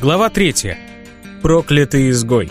Глава 3. Проклятый изгой.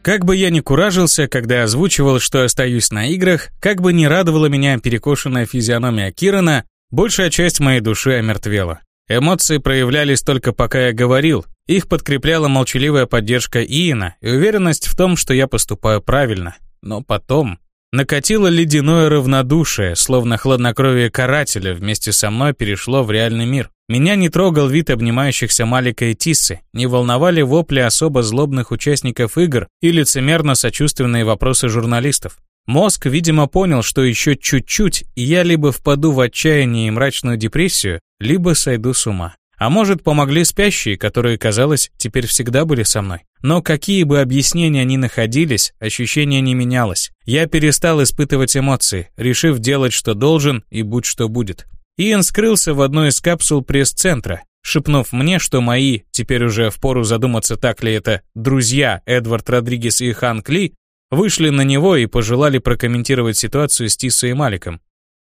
Как бы я ни куражился, когда озвучивал, что остаюсь на играх, как бы ни радовала меня перекошенная физиономия Кирана, большая часть моей души омертвела. Эмоции проявлялись только пока я говорил, их подкрепляла молчаливая поддержка Иена и уверенность в том, что я поступаю правильно. Но потом... Накатило ледяное равнодушие, словно хладнокровие карателя вместе со мной перешло в реальный мир. Меня не трогал вид обнимающихся Малика и Тиссы, не волновали вопли особо злобных участников игр и лицемерно сочувственные вопросы журналистов. Мозг, видимо, понял, что еще чуть-чуть, и я либо впаду в отчаяние и мрачную депрессию, либо сойду с ума. А может, помогли спящие, которые, казалось, теперь всегда были со мной. Но какие бы объяснения ни находились, ощущение не менялось. Я перестал испытывать эмоции, решив делать, что должен, и будь что будет. Иэн скрылся в одной из капсул пресс-центра, шепнув мне, что мои, теперь уже впору задуматься, так ли это, друзья Эдвард Родригес и Хан Кли, вышли на него и пожелали прокомментировать ситуацию с Тиссой и Маликом.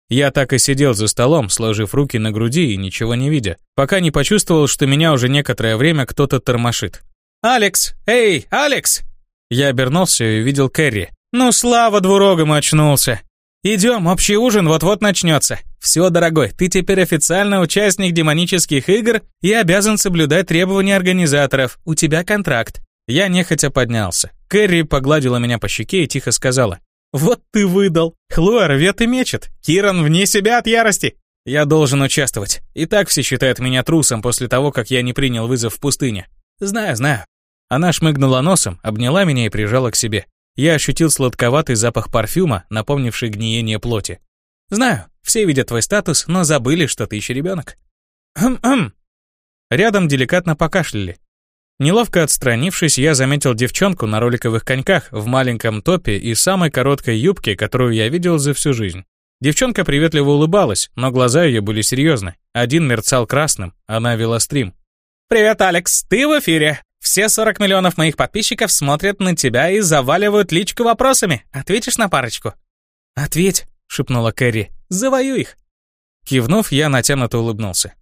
Я так и сидел за столом, сложив руки на груди и ничего не видя, пока не почувствовал, что меня уже некоторое время кто-то тормошит. «Алекс! Эй, Алекс!» Я обернулся и увидел Кэрри. «Ну, слава двурогому очнулся! Идем, общий ужин вот-вот начнется. Все, дорогой, ты теперь официально участник демонических игр и обязан соблюдать требования организаторов. У тебя контракт». Я нехотя поднялся. Кэрри погладила меня по щеке и тихо сказала. «Вот ты выдал! Хлоя рвет и мечет! Киран вне себя от ярости!» «Я должен участвовать. И так все считают меня трусом после того, как я не принял вызов в пустыне. Знаю, знаю». Она шмыгнула носом, обняла меня и прижала к себе. Я ощутил сладковатый запах парфюма, напомнивший гниение плоти. «Знаю, все видят твой статус, но забыли, что ты еще ребенок». «Хм-хм». Рядом деликатно покашляли. Неловко отстранившись, я заметил девчонку на роликовых коньках в маленьком топе и самой короткой юбке, которую я видел за всю жизнь. Девчонка приветливо улыбалась, но глаза ее были серьезны. Один мерцал красным, она вела стрим. «Привет, Алекс, ты в эфире. Все 40 миллионов моих подписчиков смотрят на тебя и заваливают личку вопросами. Ответишь на парочку?» «Ответь», — шепнула Кэрри. «Завою их». Кивнув, я натянуто улыбнулся.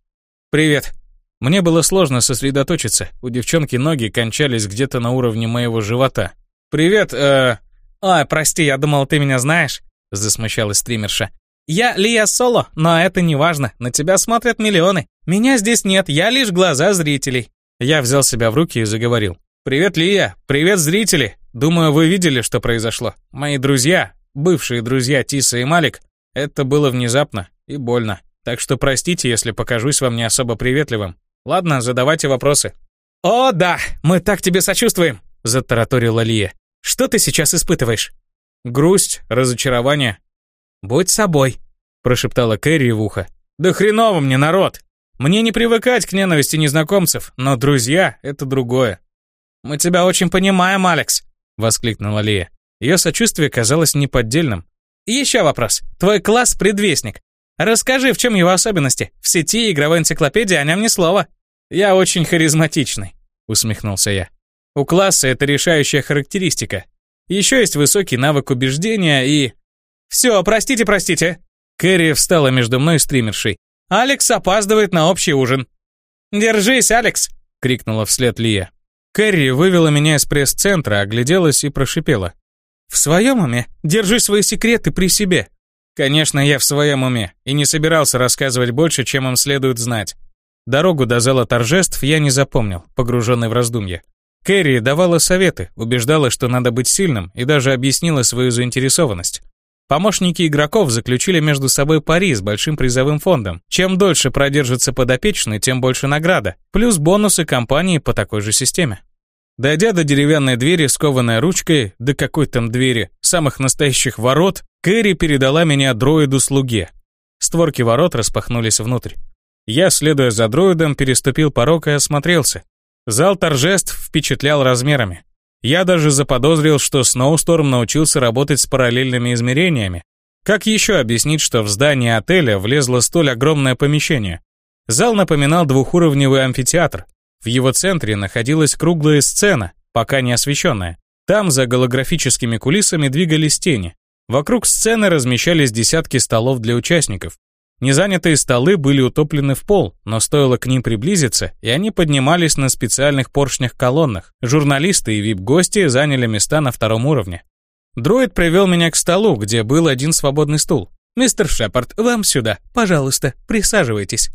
«Привет. Мне было сложно сосредоточиться, у девчонки ноги кончались где-то на уровне моего живота. «Привет, э...» «Ой, прости, я думал, ты меня знаешь», — засмущалась стримерша. «Я Лия Соло, но это не важно, на тебя смотрят миллионы. Меня здесь нет, я лишь глаза зрителей». Я взял себя в руки и заговорил. «Привет, Лия! Привет, зрители! Думаю, вы видели, что произошло. Мои друзья, бывшие друзья Тиса и Малик, это было внезапно и больно. Так что простите, если покажусь вам не особо приветливым. Ладно, задавайте вопросы». «О, да, мы так тебе сочувствуем», — затараторила Лия. «Что ты сейчас испытываешь?» «Грусть, разочарование». «Будь собой», — прошептала Кэрри в ухо. «Да хреново мне, народ! Мне не привыкать к ненависти незнакомцев, но друзья — это другое». «Мы тебя очень понимаем, Алекс», — воскликнула Лия. Ее сочувствие казалось неподдельным. «Еще вопрос. Твой класс — предвестник. Расскажи, в чем его особенности? В сети игровой энциклопедии о нем ни слова». «Я очень харизматичный», — усмехнулся я. «У класса это решающая характеристика. Еще есть высокий навык убеждения и...» «Все, простите, простите!» Кэрри встала между мной и стримершей. «Алекс опаздывает на общий ужин». «Держись, Алекс!» — крикнула вслед Лия. Кэрри вывела меня из пресс-центра, огляделась и прошипела. «В своем уме? Держи свои секреты при себе!» Конечно, я в своем уме и не собирался рассказывать больше, чем им следует знать. Дорогу до зала торжеств я не запомнил, погруженный в раздумья. Кэрри давала советы, убеждала, что надо быть сильным, и даже объяснила свою заинтересованность. Помощники игроков заключили между собой пари с большим призовым фондом. Чем дольше продержится подопечный, тем больше награда, плюс бонусы компании по такой же системе. Дойдя до деревянной двери, скованной ручкой, до какой там двери, самых настоящих ворот, Кэрри передала меня дроиду-слуге. Створки ворот распахнулись внутрь. Я, следуя за дроидом, переступил порог и осмотрелся. Зал торжеств впечатлял размерами. Я даже заподозрил, что Сноусторм научился работать с параллельными измерениями. Как еще объяснить, что в здание отеля влезло столь огромное помещение? Зал напоминал двухуровневый амфитеатр. В его центре находилась круглая сцена, пока не освещенная. Там за голографическими кулисами двигались тени. Вокруг сцены размещались десятки столов для участников. Незанятые столы были утоплены в пол, но стоило к ним приблизиться, и они поднимались на специальных поршнях-колоннах. Журналисты и вип-гости заняли места на втором уровне. Дроид привел меня к столу, где был один свободный стул. «Мистер Шепард, вам сюда. Пожалуйста, присаживайтесь».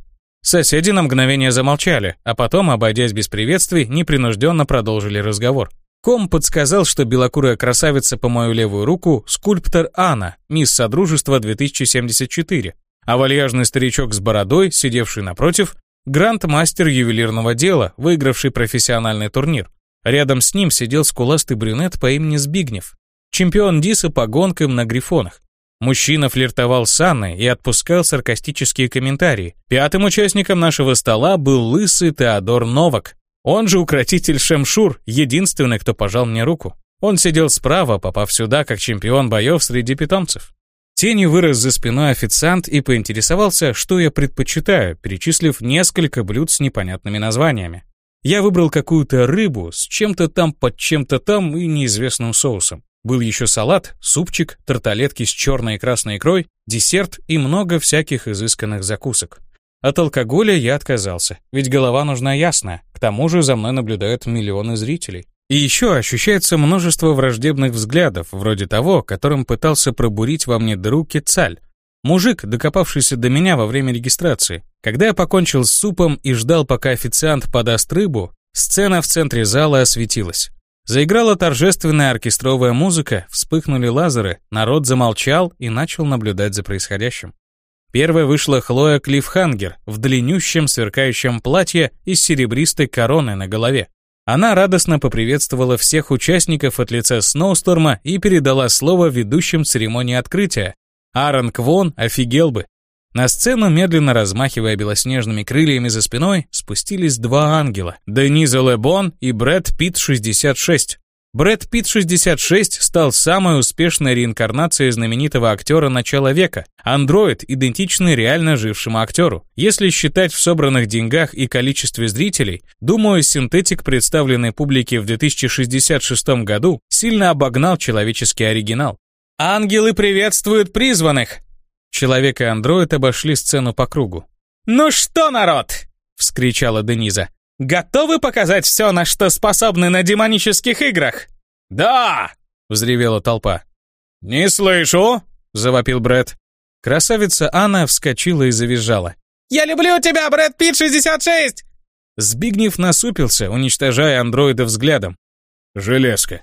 Соседи на мгновение замолчали, а потом, обойдясь без приветствий, непринужденно продолжили разговор. Ком подсказал, что белокурая красавица по мою левую руку – скульптор Анна, мисс Содружества 2074, а вальяжный старичок с бородой, сидевший напротив, гранд-мастер ювелирного дела, выигравший профессиональный турнир. Рядом с ним сидел скуластый брюнет по имени Збигнев, чемпион Диса по гонкам на грифонах. Мужчина флиртовал с Анной и отпускал саркастические комментарии. Пятым участником нашего стола был лысый Теодор Новак, он же укротитель Шемшур, единственный, кто пожал мне руку. Он сидел справа, попав сюда как чемпион боев среди питомцев. Тенью вырос за спиной официант и поинтересовался, что я предпочитаю, перечислив несколько блюд с непонятными названиями. Я выбрал какую-то рыбу с чем-то там под чем-то там и неизвестным соусом. Был еще салат, супчик, тарталетки с черной и красной икрой, десерт и много всяких изысканных закусок. От алкоголя я отказался, ведь голова нужна ясная, к тому же за мной наблюдают миллионы зрителей. И еще ощущается множество враждебных взглядов, вроде того, которым пытался пробурить во мне дыру Кецаль. Мужик, докопавшийся до меня во время регистрации. Когда я покончил с супом и ждал, пока официант подаст рыбу, сцена в центре зала осветилась. Заиграла торжественная оркестровая музыка, вспыхнули лазеры, народ замолчал и начал наблюдать за происходящим. Первой вышла Хлоя Клифхангер в длиннющем сверкающем платье и с серебристой короной на голове. Она радостно поприветствовала всех участников от лица Сноусторма и передала слово ведущим церемонии открытия. Аарон Квон офигел бы. На сцену, медленно размахивая белоснежными крыльями за спиной, спустились два ангела – Дениза Лебон и Брэд Питт 66. Брэд Питт 66 стал самой успешной реинкарнацией знаменитого актера начала века. Андроид, идентичный реально жившему актеру. Если считать в собранных деньгах и количестве зрителей, думаю, синтетик, представленный публике в 2066 году, сильно обогнал человеческий оригинал. «Ангелы приветствуют призванных!» Человек и андроид обошли сцену по кругу. «Ну что, народ!» — вскричала Дениза. Готовы показать все, на что способны на демонических играх?» «Да!» — взревела толпа. «Не слышу!» — завопил Брэд. Красавица Анна вскочила и завизжала. «Я люблю тебя, Брэд Питт 66!» Збигнев насупился, уничтожая андроида взглядом. «Железка».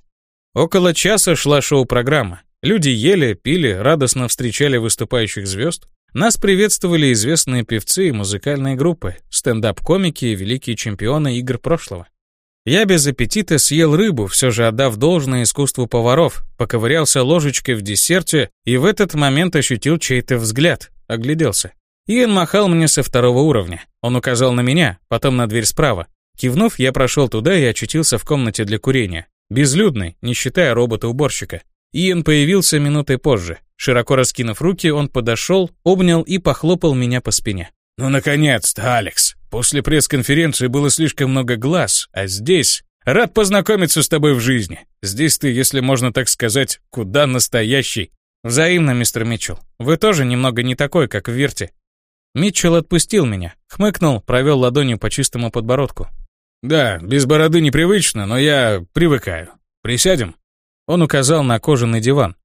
Около часа шла шоу-программа. Люди ели, пили, радостно встречали выступающих звезд. Нас приветствовали известные певцы и музыкальные группы, стендап-комики и великие чемпионы игр прошлого. Я без аппетита съел рыбу, все же отдав должное искусству поваров, поковырялся ложечкой в десерте и в этот момент ощутил чей-то взгляд, огляделся. Иэн махал мне со второго уровня. Он указал на меня, потом на дверь справа. Кивнув, я прошел туда и очутился в комнате для курения. Безлюдный, не считая робота-уборщика. Иэн появился минутой позже. Широко раскинув руки, он подошел, обнял и похлопал меня по спине. «Ну, наконец-то, Алекс! После пресс-конференции было слишком много глаз, а здесь... Рад познакомиться с тобой в жизни. Здесь ты, если можно так сказать, куда настоящий. Взаимно, мистер Митчелл. Вы тоже немного не такой, как в Вирте». Митчелл отпустил меня, хмыкнул, провел ладонью по чистому подбородку. «Да, без бороды непривычно, но я привыкаю. Присядем?» Он указал на кожаный диван.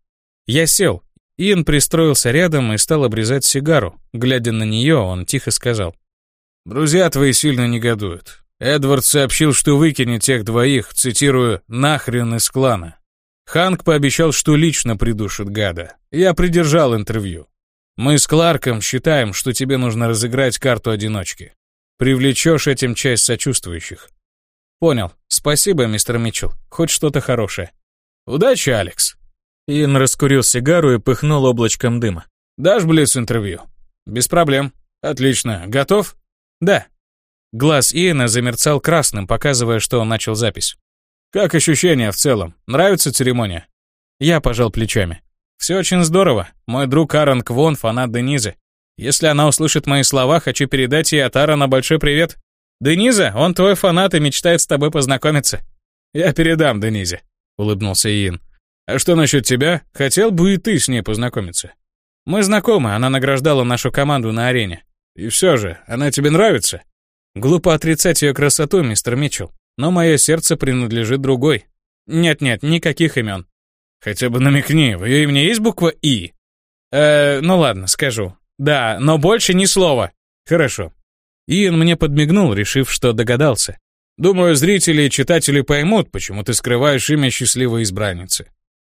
Я сел. Иэн пристроился рядом и стал обрезать сигару. Глядя на нее, он тихо сказал. «Друзья твои сильно негодуют. Эдвард сообщил, что выкинет тех двоих, цитирую, «нахрен из клана». Ханк пообещал, что лично придушит гада. Я придержал интервью. Мы с Кларком считаем, что тебе нужно разыграть карту одиночки. Привлечешь этим часть сочувствующих. Понял. Спасибо, мистер Митчелл. Хоть что-то хорошее. «Удачи, Алекс!» Ин раскурил сигару и пыхнул облачком дыма. «Дашь Блиц интервью?» «Без проблем. Отлично. Готов?» «Да». Глаз Иэна замерцал красным, показывая, что он начал запись. «Как ощущения в целом? Нравится церемония?» Я пожал плечами. «Все очень здорово. Мой друг Аарон Квон, фанат Денизы. Если она услышит мои слова, хочу передать ей от Аарона большой привет. Дениза, он твой фанат и мечтает с тобой познакомиться. Я передам Денизе». — улыбнулся Иэн. «А что насчет тебя? Хотел бы и ты с ней познакомиться?» Мы знакомы, она награждала нашу команду на арене. И все же, она тебе нравится? Глупо отрицать ее красоту, мистер Митчелл, но мое сердце принадлежит другой. Нет-нет, никаких имен. Хотя бы намекни, в ее имени есть буква «И»? Э, ну ладно, скажу. Да, но больше ни слова. Хорошо. Иэн мне подмигнул, решив, что догадался. Думаю, зрители и читатели поймут, почему ты скрываешь имя счастливой избранницы.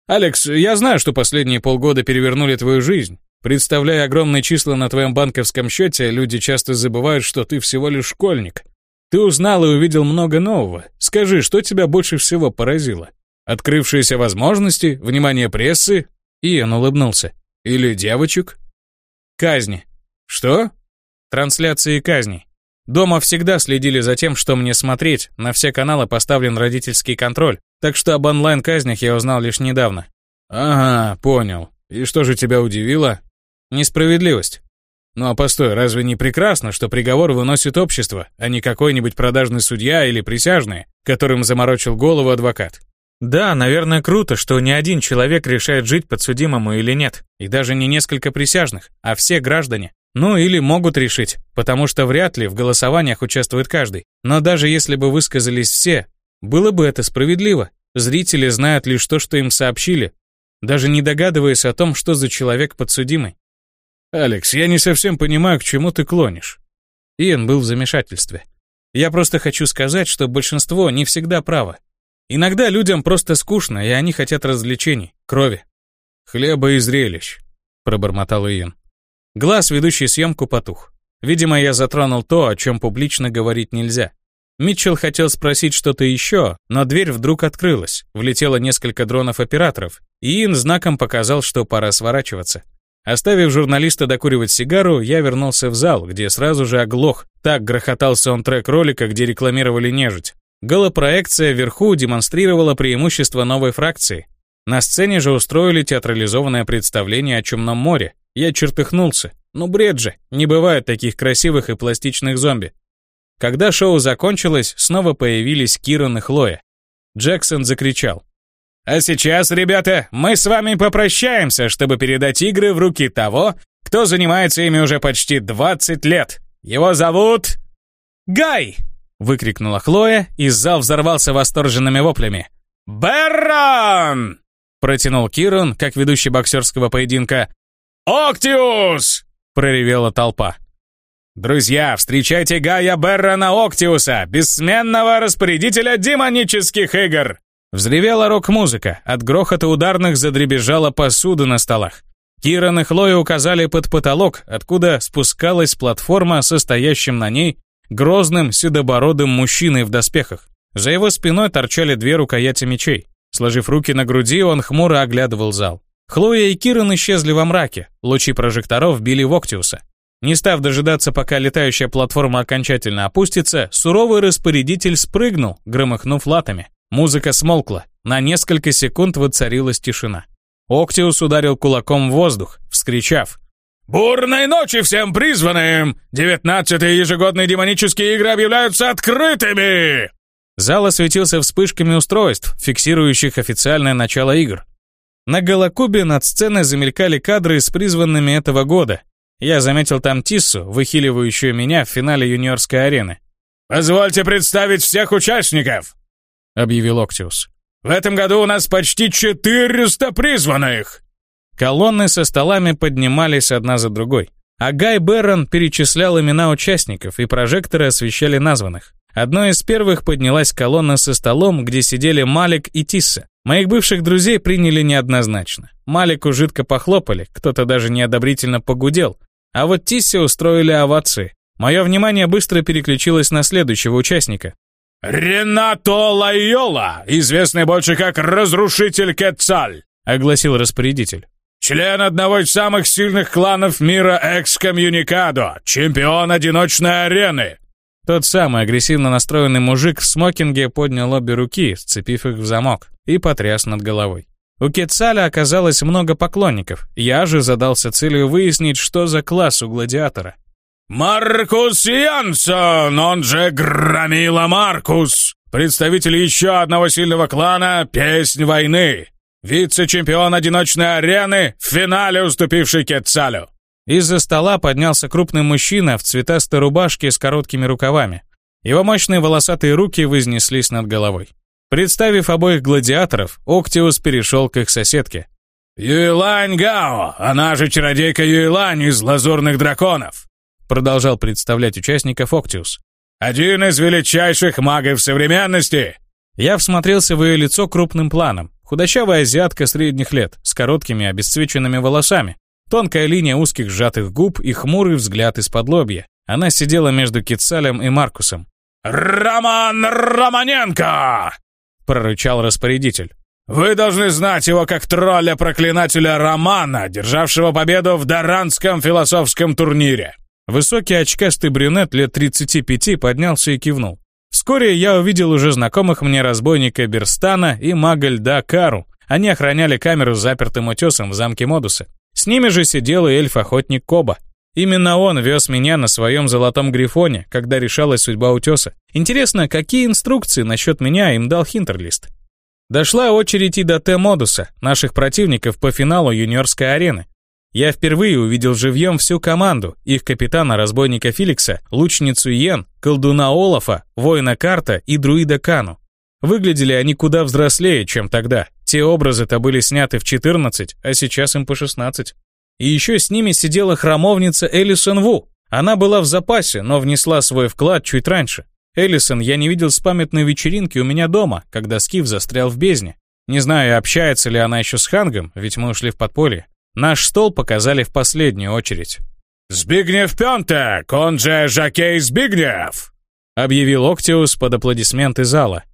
Алекс, я знаю, что последние полгода перевернули твою жизнь. Представляя огромные числа на твоем банковском счете, люди часто забывают, что ты всего лишь школьник. Ты узнал и увидел много нового. Скажи, что тебя больше всего поразило? Открывшиеся возможности, внимание прессы? Иэн улыбнулся. Или девочек? Казни. Что? Трансляции казней. Дома всегда следили за тем, что мне смотреть, на все каналы поставлен родительский контроль, так что об онлайн-казнях я узнал лишь недавно. Ага, понял. И что же тебя удивило? Несправедливость. Ну а постой, разве не прекрасно, что приговор выносит общество, а не какой-нибудь продажный судья или присяжные, которым заморочил голову адвокат? Да, наверное, круто, что не один человек решает жить подсудимому или нет, и даже не несколько присяжных, а все граждане. Ну или могут решить, потому что вряд ли в голосованиях участвует каждый. Но даже если бы высказались все, было бы это справедливо. Зрители знают лишь то, что им сообщили, даже не догадываясь о том, что за человек подсудимый. «Алекс, я не совсем понимаю, к чему ты клонишь». Иэн был в замешательстве. «Я просто хочу сказать, что большинство не всегда право. Иногда людям просто скучно, и они хотят развлечений, крови. Хлеба и зрелищ, пробормотал Иэн. Глаз, ведущий съемку, потух. Видимо, я затронул то, о чем публично говорить нельзя. Митчелл хотел спросить что-то еще, но дверь вдруг открылась, влетело несколько дронов-операторов, и Иэн знаком показал, что пора сворачиваться. Оставив журналиста докуривать сигару, я вернулся в зал, где сразу же оглох. Так грохотал саундтрек ролика, где рекламировали нежить. Голопроекция вверху демонстрировала преимущество новой фракции. На сцене же устроили театрализованное представление о Чумном море. Я чертыхнулся. Ну бред же, не бывает таких красивых и пластичных зомби. Когда шоу закончилось, снова появились Киран и Хлоя. Джексон закричал. «А сейчас, ребята, мы с вами попрощаемся, чтобы передать игры в руки того, кто занимается ими уже почти 20 лет. Его зовут... Гай!» выкрикнула Хлоя, и зал взорвался восторженными воплями. «Бэррон!» протянул Кирон, как ведущий боксерского поединка. «Октиус!» проревела толпа. «Друзья, встречайте Гая Беррона Октиуса, бессменного распорядителя демонических игр!» Взревела рок-музыка, от грохота ударных задребезжала посуда на столах. Киран и Хлоя указали под потолок, откуда спускалась платформа, состоящим на ней грозным седобородым мужчиной в доспехах. За его спиной торчали две рукояти мечей. Сложив руки на груди, он хмуро оглядывал зал. Хлоя и Киран исчезли во мраке, лучи прожекторов били в Октиуса. Не став дожидаться, пока летающая платформа окончательно опустится, суровый распорядитель спрыгнул, громыхнув латами. Музыка смолкла, на несколько секунд воцарилась тишина. Октиус ударил кулаком в воздух, вскричав «Бурной ночи всем призванным! Девятнадцатые ежегодные демонические игры объявляются открытыми!» Зал осветился вспышками устройств, фиксирующих официальное начало игр. На Голокубе над сценой замелькали кадры с призванными этого года. Я заметил там Тиссу, выхиливающую меня в финале юниорской арены. «Позвольте представить всех участников!» — объявил Октиус. «В этом году у нас почти 400 призванных!» Колонны со столами поднимались одна за другой. А Гай Беррон перечислял имена участников, и прожекторы освещали названных. Одной из первых поднялась колонна со столом, где сидели Малик и Тисса. Моих бывших друзей приняли неоднозначно. Малику жидко похлопали, кто-то даже неодобрительно погудел. А вот Тиссе устроили овации. Мое внимание быстро переключилось на следующего участника. «Ренато Лайола, известный больше как Разрушитель Кетцаль», огласил распорядитель. Член одного из самых сильных кланов мира Экскомьюникадо, чемпион одиночной арены. Тот самый агрессивно настроенный мужик в смокинге поднял обе руки, сцепив их в замок, и потряс над головой. У Кетцаля оказалось много поклонников, я же задался целью выяснить, что за класс у гладиатора. «Маркус Янсон, он же Громила Маркус, представитель еще одного сильного клана «Песнь войны». вице-чемпион одиночной арены, в финале уступивший Кетцалю!» Из-за стола поднялся крупный мужчина в цветастой рубашке с короткими рукавами. Его мощные волосатые руки вознеслись над головой. Представив обоих гладиаторов, Октиус перешел к их соседке. «Юйлань Гао, она же чародейка Юйлань из Лазурных Драконов», продолжал представлять участников Октиус. «Один из величайших магов современности!» Я всмотрелся в ее лицо крупным планом. Худощавая азиатка средних лет, с короткими обесцвеченными волосами, тонкая линия узких сжатых губ и хмурый взгляд из-под лобья. Она сидела между Кицалем и Маркусом. «Роман Романенко!» — прорычал распорядитель. «Вы должны знать его как тролля-проклинателя Романа, державшего победу в Даранском философском турнире». Высокий очкастый брюнет лет 35 поднялся и кивнул. Вскоре я увидел уже знакомых мне разбойника Берстана и мага льда Кару. Они охраняли камеру с запертым утесом в замке Модуса. С ними же сидел и эльф-охотник Коба. Именно он вез меня на своем золотом грифоне, когда решалась судьба утеса. Интересно, какие инструкции насчет меня им дал Хинтерлист? Дошла очередь и до Т-модуса, наших противников по финалу юниорской арены. Я впервые увидел живьем всю команду, их капитана-разбойника Феликса, лучницу Йен, колдуна Олафа, воина Карта и друида Кану. Выглядели они куда взрослее, чем тогда. Те образы-то были сняты в 14, а сейчас им по 16. И еще с ними сидела храмовница Элисон Ву. Она была в запасе, но внесла свой вклад чуть раньше. Элисон я не видел с памятной вечеринки у меня дома, когда Скиф застрял в бездне. Не знаю, общается ли она еще с Хангом, ведь мы ушли в подполье. Наш стол показали в последнюю очередь. «Збигнев Пентек, он же Жакей Збигнев!» объявил Октиус под аплодисменты зала.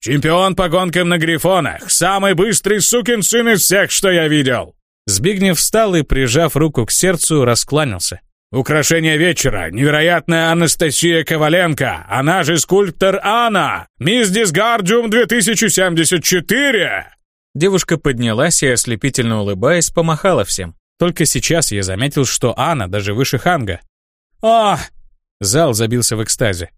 «Чемпион по гонкам на грифонах, самый быстрый сукин сын из всех, что я видел!» Збигнев встал и, прижав руку к сердцу, раскланялся. «Украшение вечера, невероятная Анастасия Коваленко, она же скульптор Анна, мисс Дисгардиум 2074!» Девушка поднялась и, ослепительно улыбаясь, помахала всем. Только сейчас я заметил, что Анна даже выше Ханга. «А!» Зал забился в экстазе.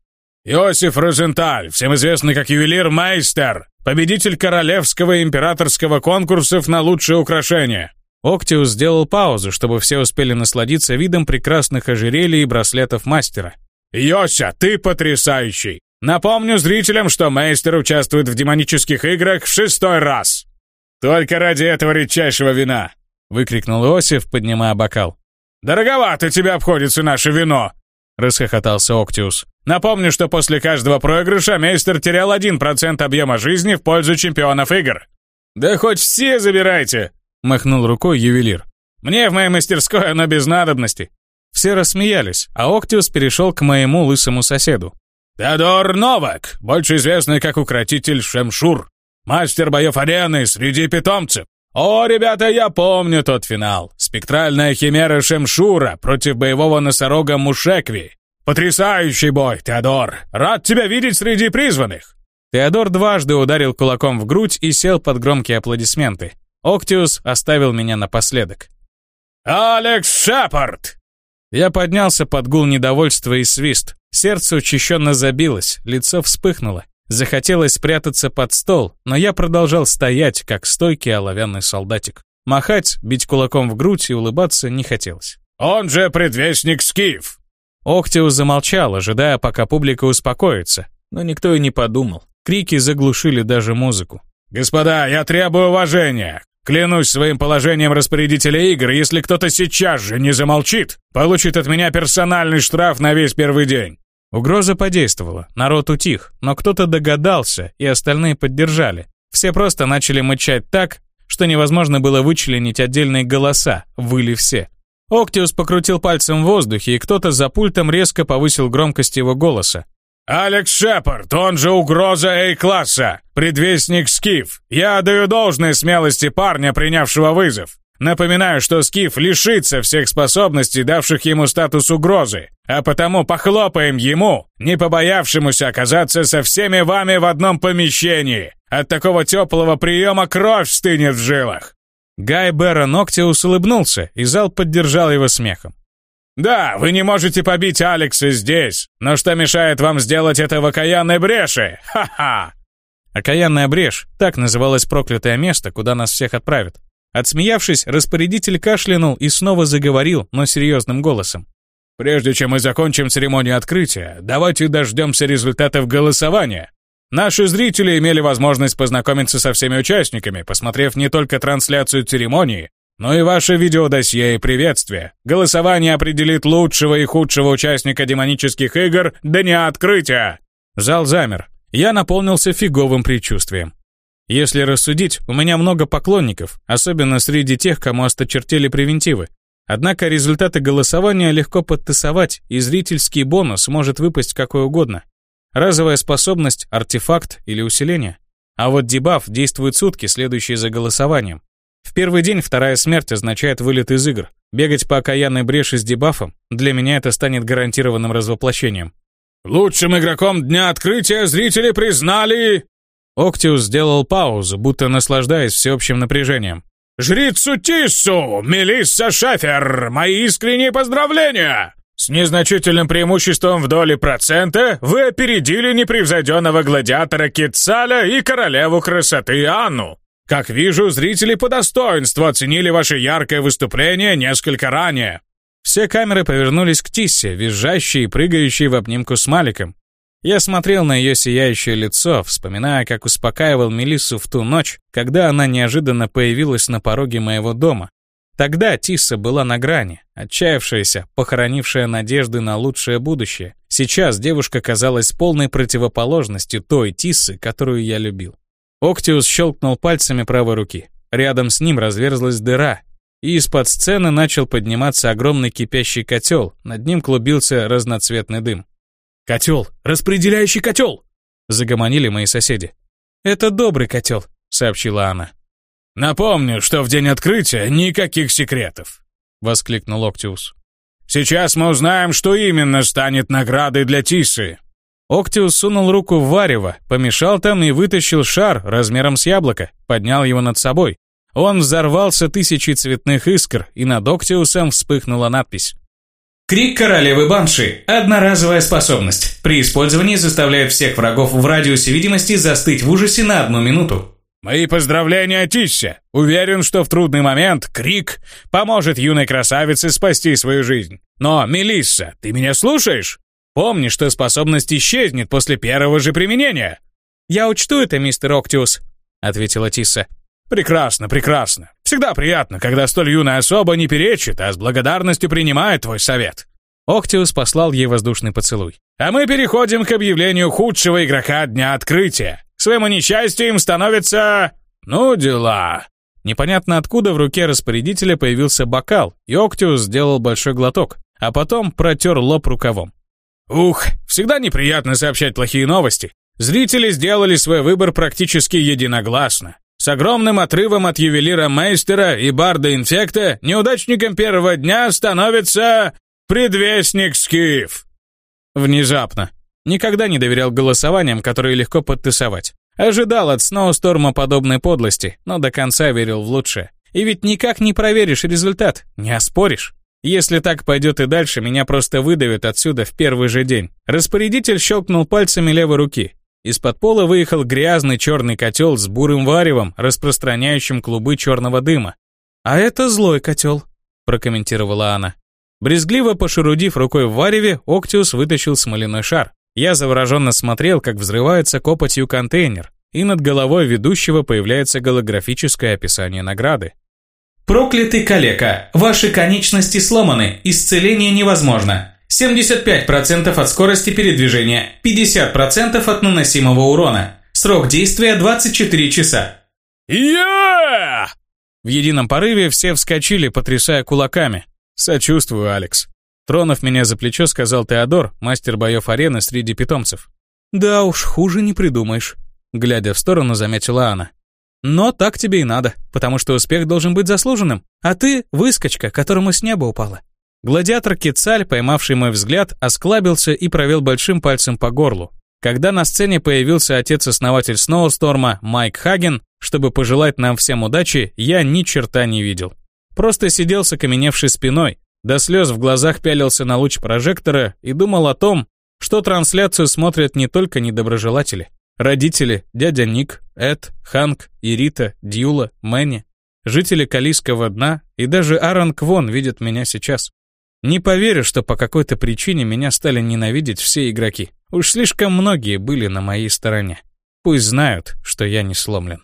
«Иосиф Розенталь, всем известный как ювелир-мейстер, победитель королевского и императорского конкурсов на лучшее украшение». Октиус сделал паузу, чтобы все успели насладиться видом прекрасных ожерелий и браслетов мастера. «Йося, ты потрясающий! Напомню зрителям, что мейстер участвует в демонических играх в шестой раз!» «Только ради этого редчайшего вина!» — выкрикнул Иосиф, поднимая бокал. «Дороговато тебе обходится наше вино!» — расхохотался Октиус. «Напомню, что после каждого проигрыша мейстер терял 1% объема жизни в пользу чемпионов игр». «Да хоть все забирайте!» — махнул рукой ювелир. «Мне в моей мастерской оно без надобности». Все рассмеялись, а Октиус перешел к моему лысому соседу. «Теодор Новак, больше известный как укротитель Шемшур. Мастер боев арены среди питомцев. О, ребята, я помню тот финал. Спектральная химера Шемшура против боевого носорога Мушекви. Потрясающий бой, Теодор. Рад тебя видеть среди призванных. Теодор дважды ударил кулаком в грудь и сел под громкие аплодисменты. Октиус оставил меня напоследок. «Алекс Шепард!» Я поднялся под гул недовольства и свист. Сердце учащенно забилось, лицо вспыхнуло. Захотелось спрятаться под стол, но я продолжал стоять, как стойкий оловянный солдатик. Махать, бить кулаком в грудь и улыбаться не хотелось. «Он же предвестник Скиф!» Октиус замолчал, ожидая, пока публика успокоится. Но никто и не подумал. Крики заглушили даже музыку. «Господа, я требую уважения! Клянусь своим положением распорядителя игр, если кто-то сейчас же не замолчит, получит от меня персональный штраф на весь первый день. Угроза подействовала, народ утих, но кто-то догадался, и остальные поддержали. Все просто начали мычать так, что невозможно было вычленить отдельные голоса, выли все. Октиус покрутил пальцем в воздухе, и кто-то за пультом резко повысил громкость его голоса. «Алекс Шепард, он же угроза A-класса, предвестник Скиф. Я даю должное смелости парня, принявшего вызов. Напоминаю, что Скиф лишится всех способностей, давших ему статус угрозы, а потому похлопаем ему, не побоявшемуся оказаться со всеми вами в одном помещении. От такого теплого приема кровь стынет в жилах». Гай Бэрон Октиус улыбнулся, и зал поддержал его смехом. «Да, вы не можете побить Алекса здесь, но что мешает вам сделать это в окаянной бреши? Ха-ха!» Окаянная брешь, так называлось проклятое место, куда нас всех отправят. Отсмеявшись, распорядитель кашлянул и снова заговорил, но серьезным голосом. «Прежде чем мы закончим церемонию открытия, давайте дождемся результатов голосования. Наши зрители имели возможность познакомиться со всеми участниками, посмотрев не только трансляцию церемонии, но и ваше видеодосье и приветствие. Голосование определит лучшего и худшего участника демонических игр до дня открытия!» Зал замер. Я наполнился фиговым предчувствием. Если рассудить, у меня много поклонников, особенно среди тех, кому осточертели превентивы. Однако результаты голосования легко подтасовать, и зрительский бонус может выпасть какой угодно. Разовая способность, артефакт или усиление. А вот дебаф действует сутки, следующие за голосованием. В первый день вторая смерть означает вылет из игр. Бегать по окаянной бреши с дебафом, для меня это станет гарантированным развоплощением. Лучшим игроком дня открытия зрители признали... Октиус сделал паузу, будто наслаждаясь всеобщим напряжением. «Жрицу Тиссу! Мелисса Шафер! Мои искренние поздравления! С незначительным преимуществом в доли процента вы опередили непревзойденного гладиатора Кицаля и королеву красоты Анну. Как вижу, зрители по достоинству оценили ваше яркое выступление несколько ранее. Все камеры повернулись к Тиссе, визжащей и прыгающей в обнимку с Маликом. Я смотрел на ее сияющее лицо, вспоминая, как успокаивал Мелиссу в ту ночь, когда она неожиданно появилась на пороге моего дома. Тогда Тисса была на грани, отчаявшаяся, похоронившая надежды на лучшее будущее. Сейчас девушка казалась полной противоположностью той Тиссы, которую я любил. Октиус щелкнул пальцами правой руки. Рядом с ним разверзлась дыра, и из-под сцены начал подниматься огромный кипящий котел, над ним клубился разноцветный дым. «Котел! Распределяющий котел!» — загомонили мои соседи. «Это добрый котел», — сообщила она. «Напомню, что в день открытия никаких секретов», — воскликнул Октиус. «Сейчас мы узнаем, что именно станет наградой для Тисы». Октиус сунул руку в варево, помешал там и вытащил шар размером с яблоко, поднял его над собой. Он взорвался тысячей цветных искр, и над Октиусом вспыхнула надпись. Крик королевы Банши. Одноразовая способность. При использовании заставляет всех врагов в радиусе видимости застыть в ужасе на одну минуту. Мои поздравления, Тиссе. Уверен, что в трудный момент Крик поможет юной красавице спасти свою жизнь. Но, Мелисса, ты меня слушаешь? Помни, что способность исчезнет после первого же применения. Я учту это, мистер Октиус, ответила Тисса. «Прекрасно, прекрасно. Всегда приятно, когда столь юная особа не перечит, а с благодарностью принимает твой совет». Октиус послал ей воздушный поцелуй. «А мы переходим к объявлению худшего игрока дня открытия. Своему несчастью им становится... ну, дела». Непонятно откуда в руке распорядителя появился бокал, и Октиус сделал большой глоток, а потом протер лоб рукавом. «Ух, всегда неприятно сообщать плохие новости. Зрители сделали свой выбор практически единогласно. С огромным отрывом от ювелира Мейстера и барда Инфекта неудачником первого дня становится предвестник Скиф. Внезапно. Никогда не доверял голосованиям, которые легко подтасовать. Ожидал от Сноусторма подобной подлости, но до конца верил в лучшее. И ведь никак не проверишь результат, не оспоришь. Если так пойдет и дальше, меня просто выдавят отсюда в первый же день. Распорядитель щелкнул пальцами левой руки. Из-под пола выехал грязный черный котел с бурым варевом, распространяющим клубы черного дыма. «А это злой котел», — прокомментировала она. Брезгливо пошерудив рукой в вареве, Октиус вытащил смоляной шар. Я завороженно смотрел, как взрывается копотью контейнер, и над головой ведущего появляется голографическое описание награды. «Проклятый калека! Ваши конечности сломаны, исцеление невозможно. 75% от скорости передвижения, 50% от наносимого урона. Срок действия 24 часа. Yeah! В едином порыве все вскочили, потрясая кулаками. Сочувствую, Алекс. Тронув меня за плечо, сказал Теодор, мастер боев арены среди питомцев. Да уж, хуже не придумаешь. Глядя в сторону, заметила она. Но так тебе и надо, потому что успех должен быть заслуженным, а ты — выскочка, которому с неба упала. Гладиатор Кецаль, поймавший мой взгляд, осклабился и провел большим пальцем по горлу. Когда на сцене появился отец-основатель Сноусторма Майк Хаген, чтобы пожелать нам всем удачи, я ни черта не видел. Просто сидел с окаменевшей спиной, до слез в глазах пялился на луч прожектора и думал о том, что трансляцию смотрят не только недоброжелатели. Родители, дядя Ник, Эд, Ханк, Ирита, Дьюла, Мэнни, жители Калийского дна и даже Аарон Квон видят меня сейчас. Не поверю, что по какой-то причине меня стали ненавидеть все игроки. Уж слишком многие были на моей стороне. Пусть знают, что я не сломлен.